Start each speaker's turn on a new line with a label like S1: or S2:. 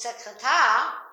S1: secrétaire